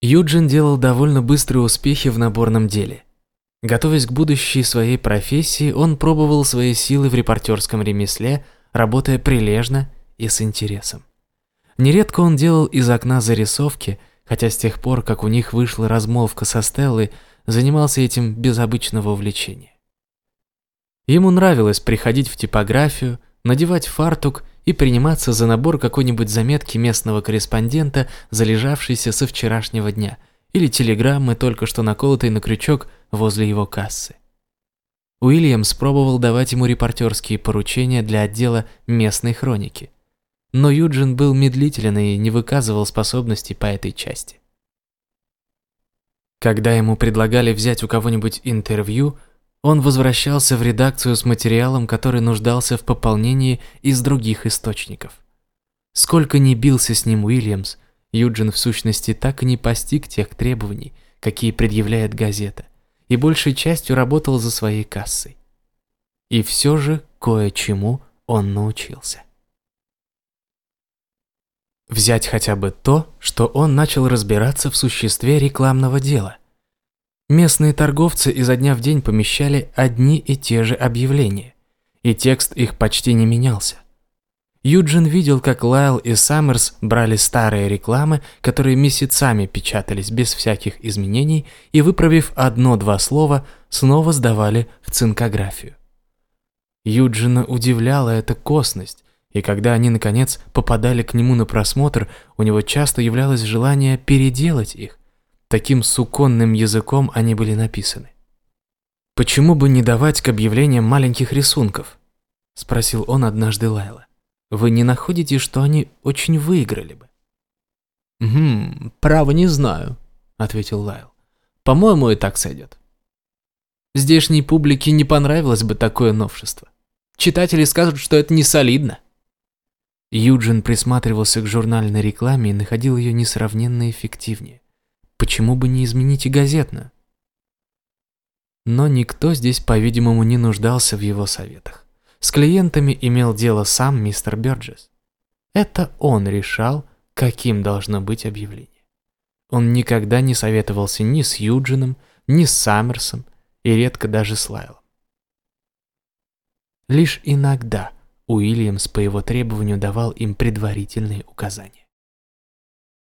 Юджин делал довольно быстрые успехи в наборном деле. Готовясь к будущей своей профессии, он пробовал свои силы в репортерском ремесле, работая прилежно и с интересом. Нередко он делал из окна зарисовки, хотя с тех пор, как у них вышла размолвка со Стеллой, занимался этим без обычного увлечения. Ему нравилось приходить в типографию, надевать фартук и приниматься за набор какой-нибудь заметки местного корреспондента, залежавшейся со вчерашнего дня, или телеграммы, только что наколотой на крючок возле его кассы. Уильямс пробовал давать ему репортерские поручения для отдела местной хроники. Но Юджин был медлителен и не выказывал способностей по этой части. Когда ему предлагали взять у кого-нибудь интервью, он возвращался в редакцию с материалом, который нуждался в пополнении из других источников. Сколько ни бился с ним Уильямс, Юджин в сущности так и не постиг тех требований, какие предъявляет газета, и большей частью работал за своей кассой. И все же кое-чему он научился. Взять хотя бы то, что он начал разбираться в существе рекламного дела – Местные торговцы изо дня в день помещали одни и те же объявления, и текст их почти не менялся. Юджин видел, как Лайл и Саммерс брали старые рекламы, которые месяцами печатались без всяких изменений, и, выправив одно-два слова, снова сдавали в цинкографию. Юджина удивляла эта косность, и когда они, наконец, попадали к нему на просмотр, у него часто являлось желание переделать их, Таким суконным языком они были написаны. «Почему бы не давать к объявлениям маленьких рисунков?» – спросил он однажды Лайла. «Вы не находите, что они очень выиграли бы?» «Хм, право не знаю», – ответил Лайл. «По-моему, и так сойдет. Здешней публике не понравилось бы такое новшество. Читатели скажут, что это не солидно». Юджин присматривался к журнальной рекламе и находил ее несравненно эффективнее. Почему бы не изменить и газетную? Но никто здесь, по-видимому, не нуждался в его советах. С клиентами имел дело сам мистер Бёрджес. Это он решал, каким должно быть объявление. Он никогда не советовался ни с Юджином, ни с Саммерсом и редко даже с Лайлом. Лишь иногда Уильямс по его требованию давал им предварительные указания.